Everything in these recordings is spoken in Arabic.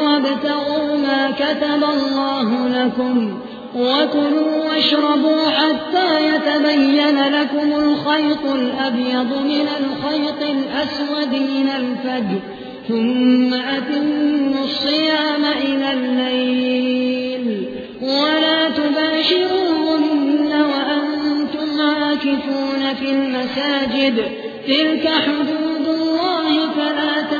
وابتغوا ما كتب الله لكم وكلوا واشربوا حتى يتبين لكم الخيط الأبيض من الخيط الأسود من الفجر ثم أتموا الصيام إلى الليل. ولا تباشرون وأنتم عاكفون في المساجد تلك حدود الله فلا تقربوها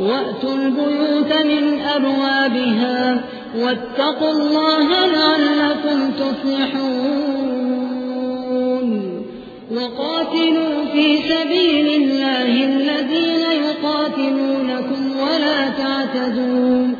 وأتوا البيوت من أبوابها واتقوا الله لعلكم تفلحون وقاتلوا في سبيل الله الذين يقاتلونكم ولا تعتدون